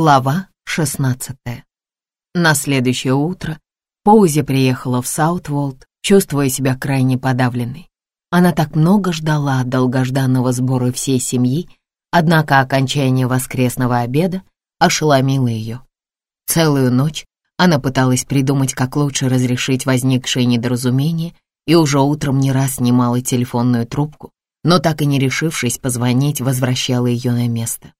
Глава 16 На следующее утро Поузи приехала в Саутволд, чувствуя себя крайне подавленной. Она так много ждала долгожданного сбора всей семьи, однако окончание воскресного обеда ошеломило ее. Целую ночь она пыталась придумать, как лучше разрешить возникшее недоразумение, и уже утром не раз снимала телефонную трубку, но так и не решившись позвонить, возвращала ее на место.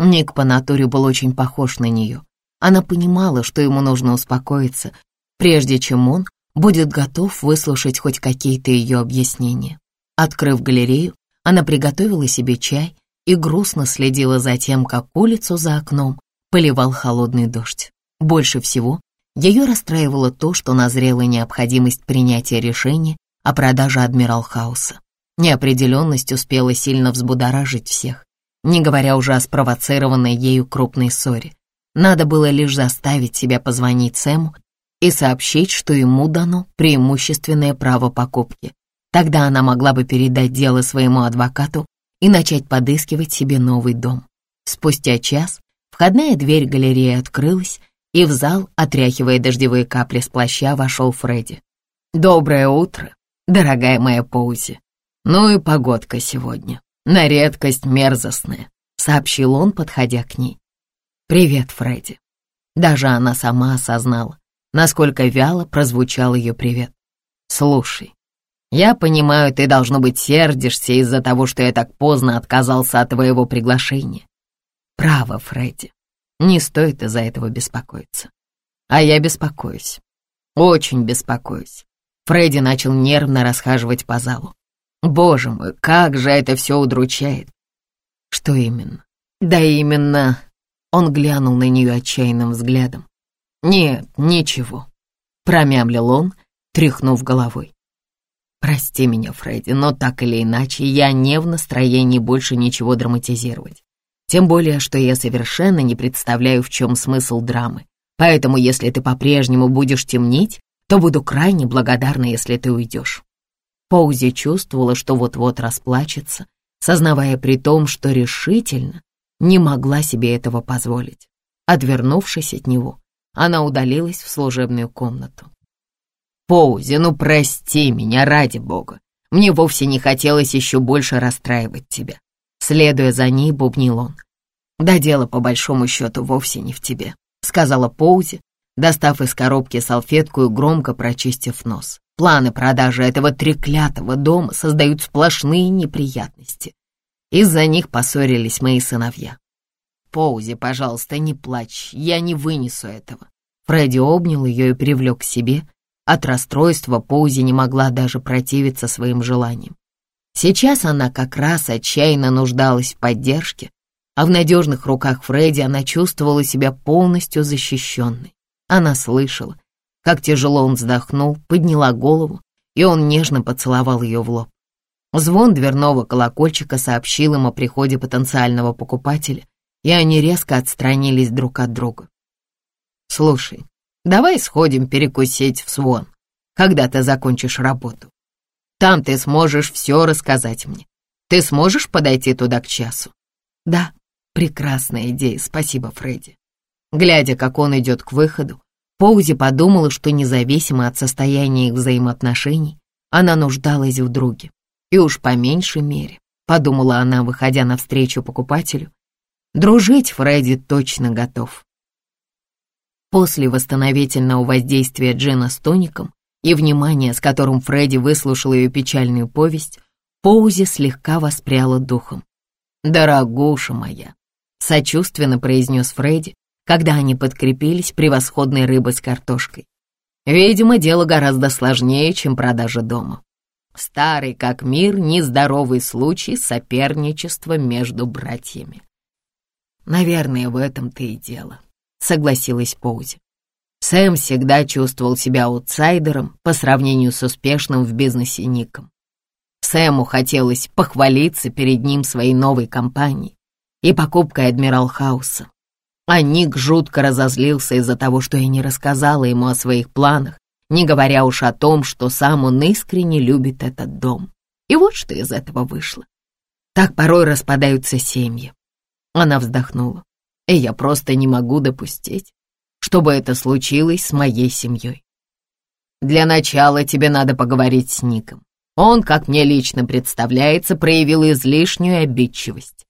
Ник по натуре был очень похож на нее. Она понимала, что ему нужно успокоиться, прежде чем он будет готов выслушать хоть какие-то ее объяснения. Открыв галерею, она приготовила себе чай и грустно следила за тем, как улицу за окном поливал холодный дождь. Больше всего ее расстраивало то, что назрела необходимость принятия решения о продаже Адмирал Хауса. Неопределенность успела сильно взбудоражить всех не говоря уже о спровоцированной ею крупной ссоре. Надо было лишь заставить себя позвонить Сэму и сообщить, что ему дано преимущественное право покупки. Тогда она могла бы передать дело своему адвокату и начать подыскивать себе новый дом. Спустя час входная дверь галереи открылась, и в зал, отряхивая дождевые капли с плаща, вошел Фредди. «Доброе утро, дорогая моя Поузи. Ну и погодка сегодня на редкость мерзостная», — сообщил он, подходя к ней. «Привет, Фредди». Даже она сама осознала, насколько вяло прозвучал ее привет. «Слушай, я понимаю, ты, должно быть, сердишься из-за того, что я так поздно отказался от твоего приглашения. Право, Фредди, не стоит из-за этого беспокоиться. А я беспокоюсь, очень беспокоюсь». Фредди начал нервно расхаживать по залу. Боже мой, как же это все удручает. Что именно? Да именно... Он глянул на нее отчаянным взглядом. Нет, ничего. Промямлил он, тряхнув головой. Прости меня, Фредди, но так или иначе я не в настроении больше ничего драматизировать. Тем более, что я совершенно не представляю, в чем смысл драмы. Поэтому, если ты по-прежнему будешь темнить, то буду крайне благодарна, если ты уйдешь. Поузи чувствовала, что вот-вот расплачется, сознавая при том, что решительно не могла себе этого позволить. Отвернувшись от него, она удалилась в служебную комнату. «Поузи, ну прости меня, ради бога. Мне вовсе не хотелось еще больше расстраивать тебя». Следуя за ней, бубнил он. «Да дело, по большому счету, вовсе не в тебе», — сказала Поузи, достав из коробки салфетку и громко прочистив нос. Планы продажи этого треклятого дома создают сплошные неприятности. Из-за них поссорились мои сыновья. Поузи, пожалуйста, не плачь, я не вынесу этого. Фредди обнял ее и привлек к себе. От расстройства Поузи не могла даже противиться своим желаниям. Сейчас она как раз отчаянно нуждалась в поддержке, а в надежных руках Фредди она чувствовала себя полностью защищенной. Она слышала, как тяжело он вздохнул, подняла голову, и он нежно поцеловал ее в лоб. Звон дверного колокольчика сообщил им о приходе потенциального покупателя, и они резко отстранились друг от друга. «Слушай, давай сходим перекусить в Свон, когда ты закончишь работу. Там ты сможешь все рассказать мне. Ты сможешь подойти туда к часу?» «Да, прекрасная идея, спасибо, Фредди». Глядя, как он идет к выходу, Поузи подумала, что независимо от состояния их взаимоотношений, она нуждалась в друге. И уж по меньшей мере, подумала она, выходя навстречу покупателю, дружить Фредди точно готов. После восстановительного воздействия Джина с тоником и внимания, с которым Фредди выслушал ее печальную повесть, Поузи слегка воспряла духом. «Дорогуша моя», — сочувственно произнес Фредди, когда они подкрепились превосходной рыбой с картошкой. Видимо, дело гораздо сложнее, чем продажа дома. Старый как мир, нездоровый случай соперничества между братьями. Наверное, в этом-то и дело, согласилась Поузи. Сэм всегда чувствовал себя аутсайдером по сравнению с успешным в бизнесе Ником. Сэму хотелось похвалиться перед ним своей новой компанией и покупкой Адмирал Хауса. А Ник жутко разозлился из-за того, что я не рассказала ему о своих планах, не говоря уж о том, что сам он искренне любит этот дом. И вот что из этого вышло. Так порой распадаются семьи. Она вздохнула. и я просто не могу допустить, чтобы это случилось с моей семьей. Для начала тебе надо поговорить с Ником. Он, как мне лично представляется, проявил излишнюю обидчивость.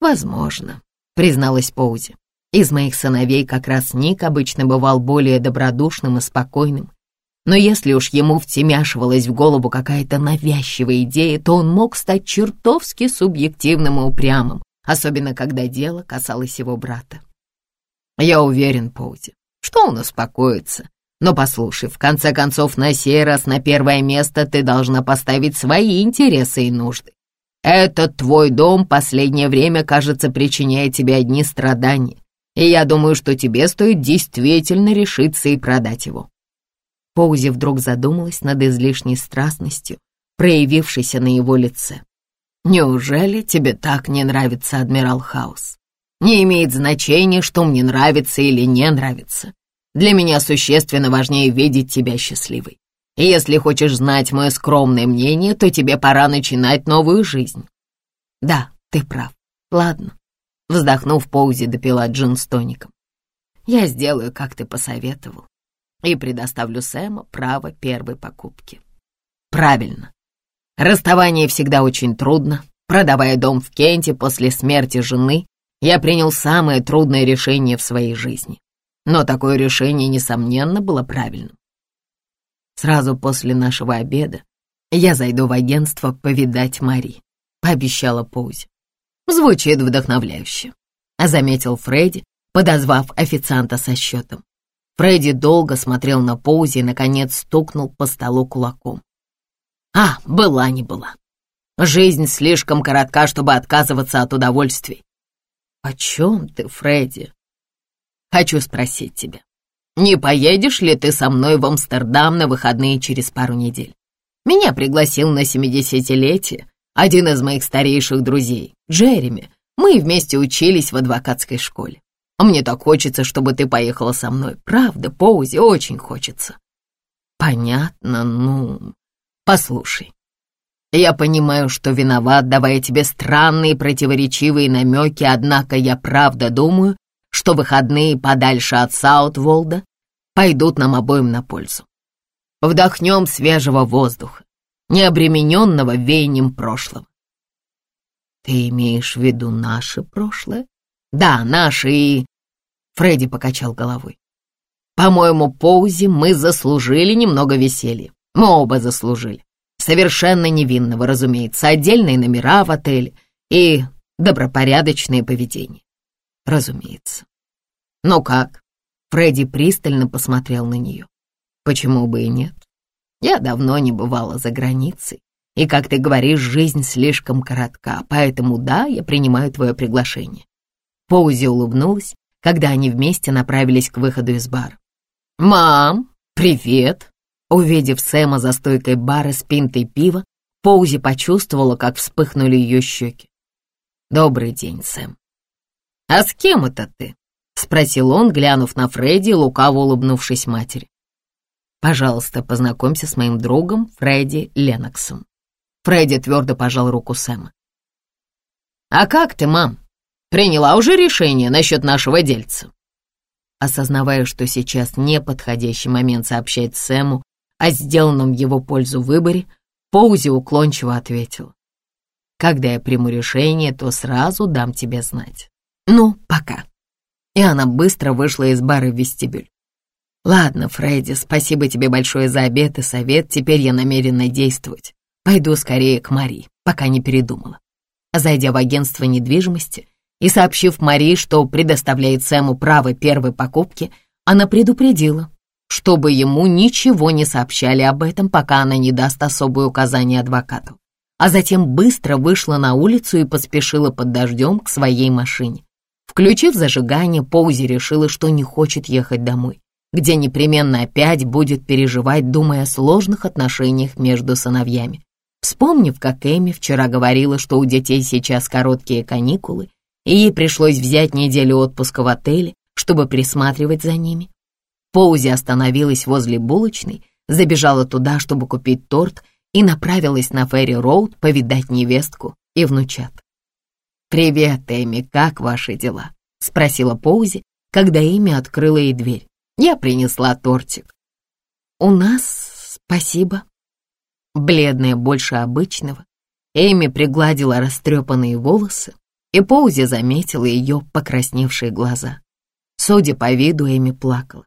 Возможно, призналась Поузи. Из моих сыновей как раз Ник обычно бывал более добродушным и спокойным. Но если уж ему втемяшивалась в голову какая-то навязчивая идея, то он мог стать чертовски субъективным и упрямым, особенно когда дело касалось его брата. Я уверен, Поузи, что он успокоится. Но послушай, в конце концов, на сей раз на первое место ты должна поставить свои интересы и нужды. Этот твой дом последнее время, кажется, причиняет тебе одни страдания, и я думаю, что тебе стоит действительно решиться и продать его». Поузи вдруг задумалась над излишней страстностью, проявившейся на его лице. «Неужели тебе так не нравится Адмирал Хаус? Не имеет значения, что мне нравится или не нравится. Для меня существенно важнее видеть тебя счастливой. И если хочешь знать мое скромное мнение, то тебе пора начинать новую жизнь. Да, ты прав. Ладно. Вздохнув, Поузи допила джин с тоником. Я сделаю, как ты посоветовал, и предоставлю Сэма право первой покупки. Правильно. Расставание всегда очень трудно. Продавая дом в Кенте после смерти жены, я принял самое трудное решение в своей жизни. Но такое решение, несомненно, было правильным. Сразу после нашего обеда я зайду в агентство повидать Мари, пообещала Поузи. Звучит вдохновляюще, заметил Фредди, подозвав официанта со счетом. Фредди долго смотрел на Поузи и, наконец, стукнул по столу кулаком. А, была не была. Жизнь слишком коротка, чтобы отказываться от удовольствий. О чем ты, Фредди? Хочу спросить тебя, не поедешь ли ты со мной в Амстердам на выходные через пару недель? Меня пригласил на семидесятилетие один из моих старейших друзей, Джереми. Мы вместе учились в адвокатской школе. А мне так хочется, чтобы ты поехала со мной. Правда, Поузи, очень хочется. Понятно, ну... Послушай, я понимаю, что виноват, давая тебе странные противоречивые намеки, однако я правда думаю, что выходные подальше от Саутволда пойдут нам обоим на пользу. Вдохнем свежего воздуха, не обремененного веянием прошлого. Ты имеешь в виду наше прошлое? Да, наше и... Фредди покачал головой. По-моему, Поузи мы заслужили немного веселья. Мы оба заслужили. Совершенно невинного, разумеется, отдельные номера в отеле и добропорядочное поведение разумеется. Но как? Фредди пристально посмотрел на нее. Почему бы и нет? Я давно не бывала за границей, и, как ты говоришь, жизнь слишком коротка, поэтому да, я принимаю твое приглашение. Поузи улыбнулась, когда они вместе направились к выходу из бара. «Мам, привет!» Увидев Сэма за стойкой бара с пинтой пива, Поузи почувствовала, как вспыхнули ее щеки. «Добрый день, Сэм. «А с кем это ты?» — спросил он, глянув на Фредди, лукаво улыбнувшись матери. «Пожалуйста, познакомься с моим другом Фредди Леноксом». Фредди твердо пожал руку Сэма. «А как ты, мам? Приняла уже решение насчет нашего дельца?» Осознавая, что сейчас неподходящий момент сообщать Сэму о сделанном в его пользу выборе, Поузи уклончиво ответил. «Когда я приму решение, то сразу дам тебе знать». «Ну, пока». И она быстро вышла из бара в вестибюль. «Ладно, Фредди, спасибо тебе большое за обед и совет, теперь я намерена действовать. Пойду скорее к Мари, пока не передумала». Зайдя в агентство недвижимости и сообщив Мари, что предоставляет Сэму право первой покупки, она предупредила, чтобы ему ничего не сообщали об этом, пока она не даст особые указания адвокату. А затем быстро вышла на улицу и поспешила под дождем к своей машине. Включив зажигание, Поузи решила, что не хочет ехать домой, где непременно опять будет переживать, думая о сложных отношениях между сыновьями. Вспомнив, как Эми вчера говорила, что у детей сейчас короткие каникулы, и ей пришлось взять неделю отпуска в отеле, чтобы присматривать за ними. Поузи остановилась возле булочной, забежала туда, чтобы купить торт, и направилась на Ферри-Роуд повидать невестку и внучат. «Привет, Эми, как ваши дела?» — спросила Поузи, когда Эми открыла ей дверь. Я принесла тортик. У нас спасибо. Бледная больше обычного, Эми пригладила растрепанные волосы, и Поузи заметила ее покрасневшие глаза. Судя по виду, Эми плакала.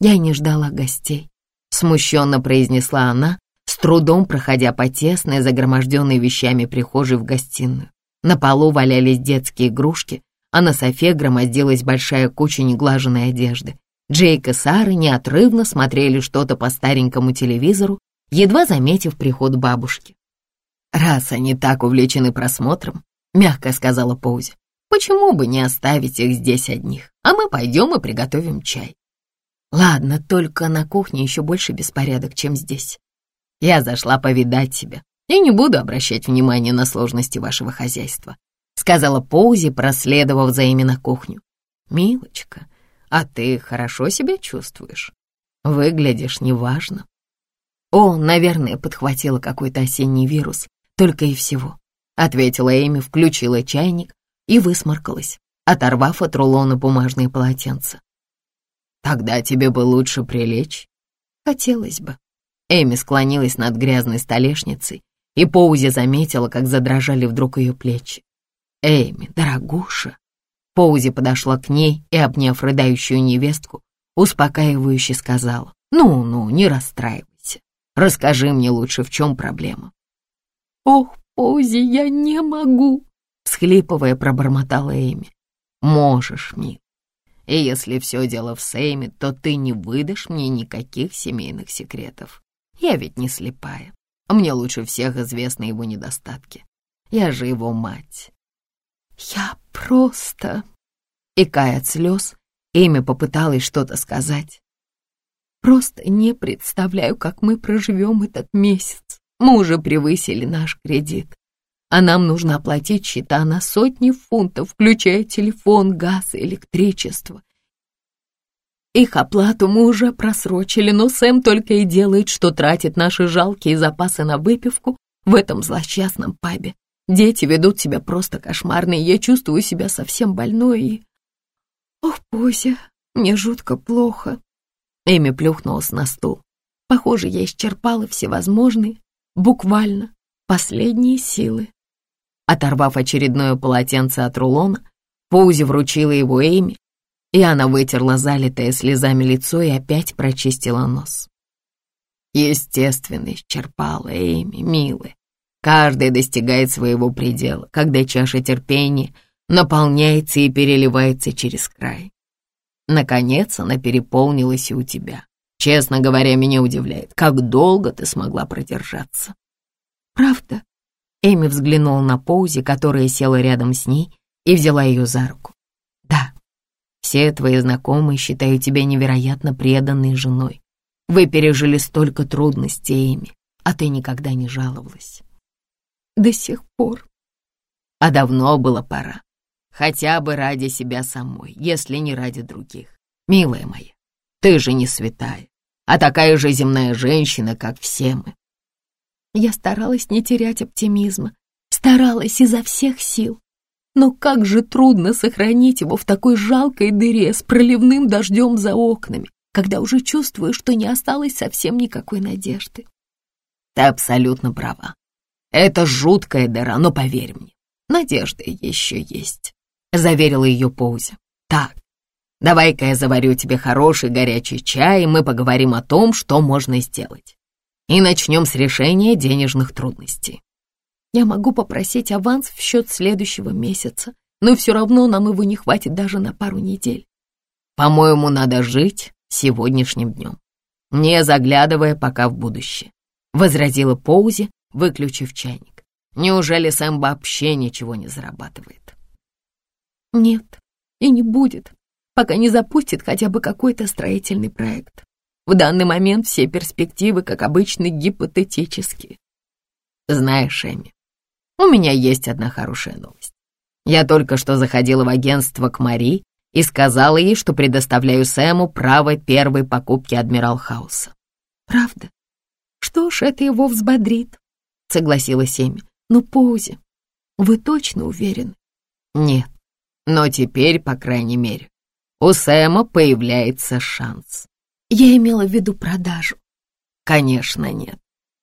«Я не ждала гостей», — смущенно произнесла она, с трудом проходя по тесной, загроможденной вещами прихожей в гостиную. На полу валялись детские игрушки, а на софе громоздилась большая куча неглаженной одежды. Джейк и Сара неотрывно смотрели что-то по старенькому телевизору, едва заметив приход бабушки. «Раз они так увлечены просмотром», — мягко сказала Поузи, «почему бы не оставить их здесь одних, а мы пойдем и приготовим чай?» «Ладно, только на кухне еще больше беспорядок, чем здесь. Я зашла повидать тебя и не буду обращать внимания на сложности вашего хозяйства», сказала Поузи, проследовав за ими на кухню. «Милочка, а ты хорошо себя чувствуешь? Выглядишь неважно». «О, наверное, подхватила какой-то осенний вирус, только и всего», ответила Эми, включила чайник и высморкалась, оторвав от рулона бумажные полотенца. «Тогда тебе бы лучше прилечь?» «Хотелось бы». Эми склонилась над грязной столешницей, и Поузи заметила, как задрожали вдруг ее плечи. «Эми, дорогуша!» Поузи подошла к ней и, обняв рыдающую невестку, успокаивающе сказала, «Ну-ну, не расстраивайся. Расскажи мне лучше, в чем проблема». «Ох, Поузи, я не могу!» Схлипывая, пробормотала Эми. «Можешь, мил. И если все дело в Сэме, то ты не выдашь мне никаких семейных секретов. Я ведь не слепая. Мне лучше всех известны его недостатки. Я же его мать. Я просто... Икая от слез, Эми попыталась что-то сказать. Просто не представляю, как мы проживем этот месяц. Мы уже превысили наш кредит, а нам нужно оплатить счета на сотни фунтов, включая телефон, газ и электричество. Их оплату мы уже просрочили, но Сэм только и делает, что тратит наши жалкие запасы на выпивку в этом злосчастном пабе. Дети ведут себя просто кошмарно, и я чувствую себя совсем больной и... Ох, Пося, мне жутко плохо. Эми плюхнулась на стул. Похоже, я исчерпала всевозможные, буквально, последние силы. Оторвав очередное полотенце от рулона, Поузи вручила его Эми, и она вытерла залитое слезами лицо и опять прочистила нос. Естественно, исчерпала Эми, милая. Каждый достигает своего предела, когда чаша терпения наполняется и переливается через край. Наконец она переполнилась и у тебя. Честно говоря, меня удивляет, как долго ты смогла продержаться. Правда? Эми взглянула на Поузи, которая села рядом с ней, и взяла ее за руку. Да, все твои знакомые считают тебя невероятно преданной женой. Вы пережили столько трудностей, Эми, а ты никогда не жаловалась. До сих пор. А давно было пора. Хотя бы ради себя самой, если не ради других. Милая моя, ты же не святая, а такая же земная женщина, как все мы. Я старалась не терять оптимизма, старалась изо всех сил. Но как же трудно сохранить его в такой жалкой дыре с проливным дождем за окнами, когда уже чувствую, что не осталось совсем никакой надежды. Ты абсолютно права. Это жуткая дыра, но поверь мне, надежда еще есть, — заверила ее Поузи. Так, Давай-ка я заварю тебе хороший горячий чай, и мы поговорим о том, что можно сделать. И начнем с решения денежных трудностей. Я могу попросить аванс в счет следующего месяца, но все равно нам его не хватит даже на пару недель. По-моему, надо жить сегодняшним днем, не заглядывая пока в будущее, — возразила Поузи, выключив чайник. Неужели Сэм вообще ничего не зарабатывает? Нет, и не будет, пока не запустит хотя бы какой-то строительный проект. В данный момент все перспективы, как обычно, гипотетические. Знаешь, Эми, у меня есть одна хорошая новость. Я только что заходила в агентство к Мари и сказала ей, что предоставляю Сэму право первой покупки Адмирал Хауса. Правда? Что ж, это его взбодрит, согласилась Эми. Но Поузи, вы точно уверены? Нет, Но теперь, по крайней мере, у Сэма появляется шанс. Я имела в виду продажу. Конечно, нет.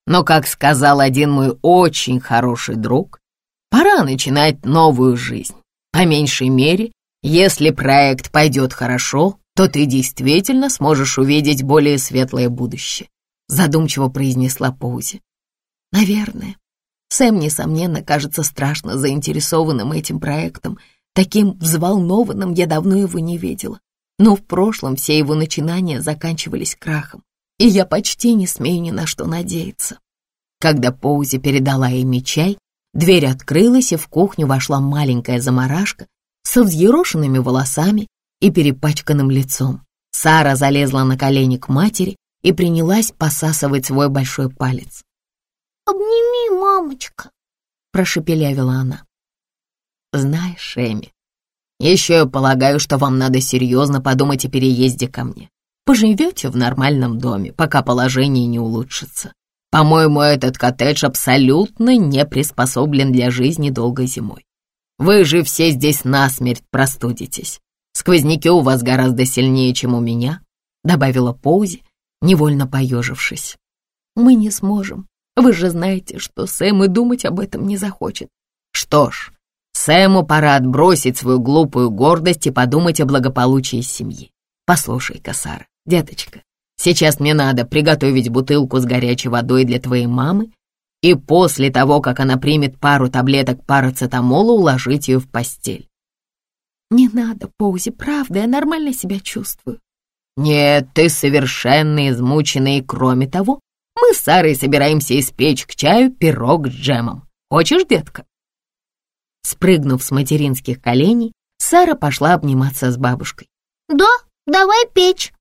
Но, как сказал один мой очень хороший друг, пора начинать новую жизнь. По меньшей мере, если проект пойдет хорошо, то ты действительно сможешь увидеть более светлое будущее», задумчиво произнесла Поузи. «Наверное. Сэм, несомненно, кажется страшно заинтересованным этим проектом. Таким взволнованным я давно его не видела. Но в прошлом все его начинания заканчивались крахом, и я почти не смею ни на что надеяться». Когда Поузи передала Эми чай, дверь открылась, и в кухню вошла маленькая заморашка со взъерошенными волосами и перепачканным лицом. Сара залезла на колени к матери и принялась посасывать свой большой палец. «Обними, мамочка», — прошепелявила она. «Знаешь, Эми, еще я полагаю, что вам надо серьезно подумать о переезде ко мне. Поживете в нормальном доме, пока положение не улучшится. По-моему, этот коттедж абсолютно не приспособлен для жизни долгой зимой. Вы же все здесь насмерть простудитесь. Сквозняки у вас гораздо сильнее, чем у меня», — добавила Поузи, невольно поежившись. «Мы не сможем. Вы же знаете, что Сэм и думать об этом не захочет». «Что ж, Сэму пора отбросить свою глупую гордость и подумать о благополучии семьи. Послушай-ка, Сара, деточка, сейчас мне надо приготовить бутылку с горячей водой для твоей мамы и после того, как она примет пару таблеток парацетамола, уложить ее в постель. «Не надо, Поузи, правда, я нормально себя чувствую». «Нет, ты совершенно измучена, и кроме того, мы с Сарой собираемся испечь к чаю пирог с джемом. Хочешь, детка?» Спрыгнув с материнских коленей, Сара пошла обниматься с бабушкой. «Да, давай печь».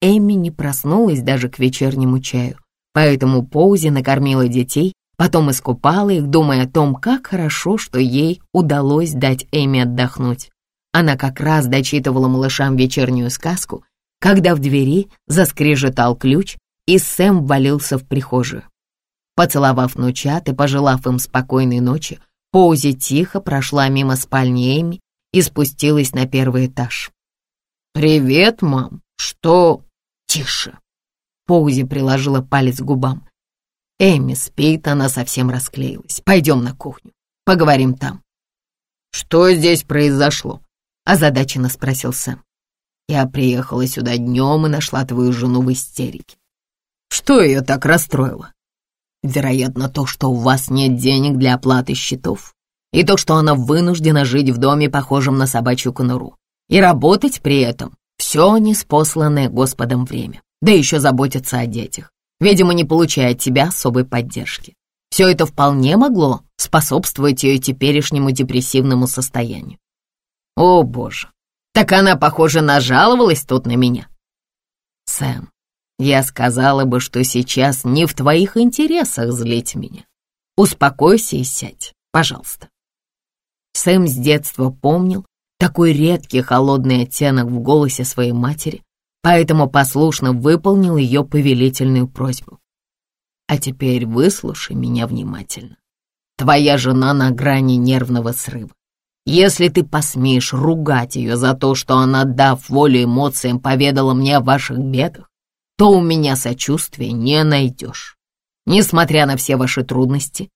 Эмми не проснулась даже к вечернему чаю, поэтому Поузи накормила детей, потом искупала их, думая о том, как хорошо, что ей удалось дать Эми отдохнуть. Она как раз дочитывала малышам вечернюю сказку, когда в двери заскрежетал ключ, и Сэм валился в прихожую. Поцеловав внучат и пожелав им спокойной ночи, Поузи тихо прошла мимо спальни Эми и спустилась на первый этаж. «Привет, мам! Что?» «Тише!» Поузи приложила палец к губам. Эми спит, она совсем расклеилась. Пойдем на кухню, поговорим там. «Что здесь произошло?» озадаченно спросил Сэм. «Я приехала сюда днем и нашла твою жену в истерике. Что ее так расстроило? Вероятно, то, что у вас нет денег для оплаты счетов, и то, что она вынуждена жить в доме, похожем на собачью конуру, и работать при этом все неспосланное Господом время, да еще заботиться о детях, видимо, не получая от тебя особой поддержки. Все это вполне могло способствовать ее теперешнему депрессивному состоянию. О, боже, так она, похоже, нажаловалась тут на меня. Сэм, я сказала бы, что сейчас не в твоих интересах злить меня. Успокойся и сядь, пожалуйста. Сэм с детства помнил такой редкий холодный оттенок в голосе своей матери, поэтому послушно выполнил ее повелительную просьбу. А теперь выслушай меня внимательно. Твоя жена на грани нервного срыва. Если ты посмеешь ругать ее за то, что она, дав волю эмоциям, поведала мне о ваших бедах, то у меня сочувствия не найдешь. Несмотря на все ваши трудности,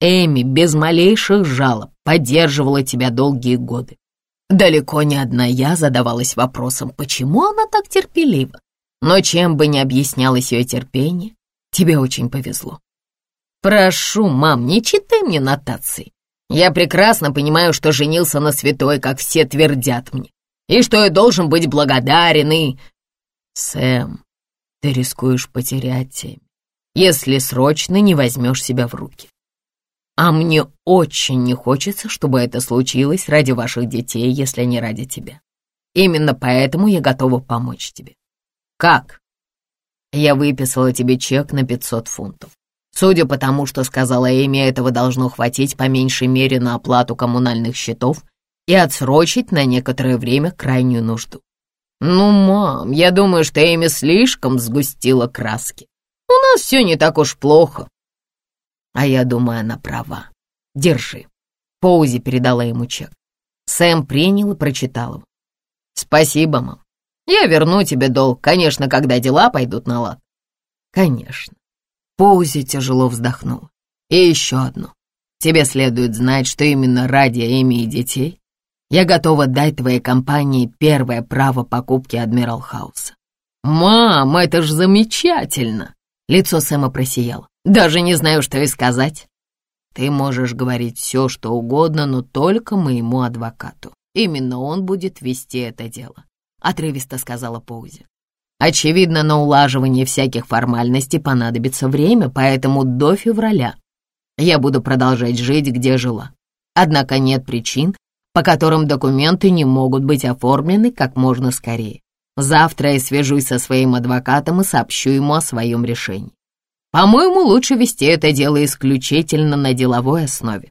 Эми без малейших жалоб поддерживала тебя долгие годы. Далеко не одна я задавалась вопросом, почему она так терпелива. Но чем бы ни объяснялось ее терпение, тебе очень повезло. Прошу, мам, не читай мне нотации. Я прекрасно понимаю, что женился на святой, как все твердят мне, и что я должен быть благодарен и... Сэм, ты рискуешь потерять тем, если срочно не возьмешь себя в руки. А мне очень не хочется, чтобы это случилось ради ваших детей, если не ради тебя. Именно поэтому я готова помочь тебе. Как? Я выписала тебе чек на 500 фунтов. Судя по тому, что сказала Эми, этого должно хватить по меньшей мере на оплату коммунальных счетов и отсрочить на некоторое время крайнюю нужду. Ну, мам, я думаю, что Эми слишком сгустила краски. У нас все не так уж плохо. А я думаю, она права. Держи. Поузи передала ему чек. Сэм принял и прочитал его. «Спасибо, мам. Я верну тебе долг, конечно, когда дела пойдут на лад». «Конечно». Поузи тяжело вздохнул. «И еще одно. Тебе следует знать, что именно ради Эми и детей я готова дать твоей компании первое право покупки Адмирал Хауса». «Мам, это ж замечательно!» Лицо Сэма просияло. «Даже не знаю, что и сказать». «Ты можешь говорить все, что угодно, но только моему адвокату. Именно он будет вести это дело», — отрывисто сказала Паузи. «Очевидно, на улаживание всяких формальностей понадобится время, поэтому до февраля я буду продолжать жить, где жила. Однако нет причин, по которым документы не могут быть оформлены как можно скорее. Завтра я свяжусь со своим адвокатом и сообщу ему о своем решении. По-моему, лучше вести это дело исключительно на деловой основе.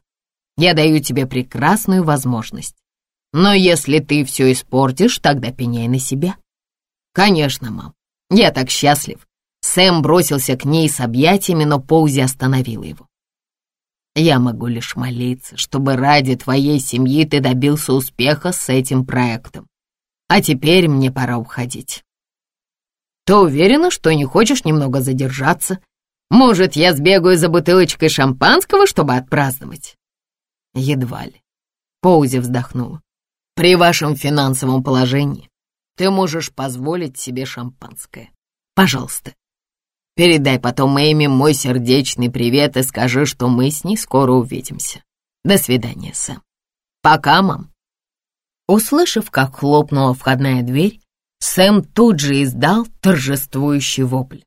Я даю тебе прекрасную возможность. Но если ты все испортишь, тогда пеняй на себя. Конечно, мам, я так счастлив. Сэм бросился к ней с объятиями, но Поузи остановила его. Я могу лишь молиться, чтобы ради твоей семьи ты добился успеха с этим проектом. А теперь мне пора уходить. Ты уверена, что не хочешь немного задержаться? Может, я сбегаю за бутылочкой шампанского, чтобы отпраздновать? Едва ли. Поузи вздохнула. При вашем финансовом положении ты можешь позволить себе шампанское. Пожалуйста, Передай потом Эми мой сердечный привет и скажи, что мы с ней скоро увидимся. До свидания, Сэм. Пока, мам». Услышав, как хлопнула входная дверь, Сэм тут же издал торжествующий вопль.